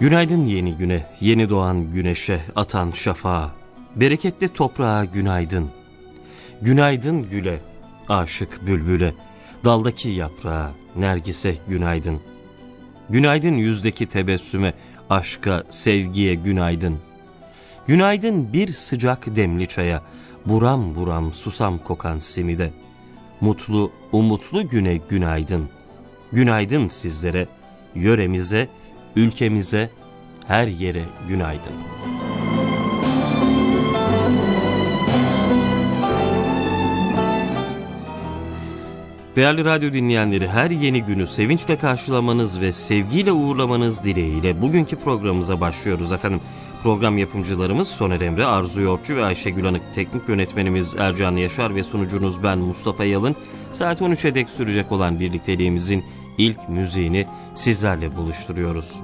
Günaydın yeni güne, yeni doğan güneşe, atan şafağa, bereketli toprağa günaydın. Günaydın güle, aşık bülbüle, daldaki yaprağa, nergise günaydın. Günaydın yüzdeki tebessüme, aşka, sevgiye günaydın. Günaydın bir sıcak demli çaya, buram buram susam kokan simide. Mutlu, umutlu güne günaydın. Günaydın sizlere, yöremize, ülkemize, her yere günaydın. Değerli radyo dinleyenleri her yeni günü sevinçle karşılamanız ve sevgiyle uğurlamanız dileğiyle bugünkü programımıza başlıyoruz efendim. Program yapımcılarımız Soner Emre, Arzu Yortçu ve Ayşegül Anık, teknik yönetmenimiz Ercan Yaşar ve sunucunuz ben Mustafa Yalın. Saat 13'e dek sürecek olan birlikteliğimizin ilk müziğini sizlerle buluşturuyoruz.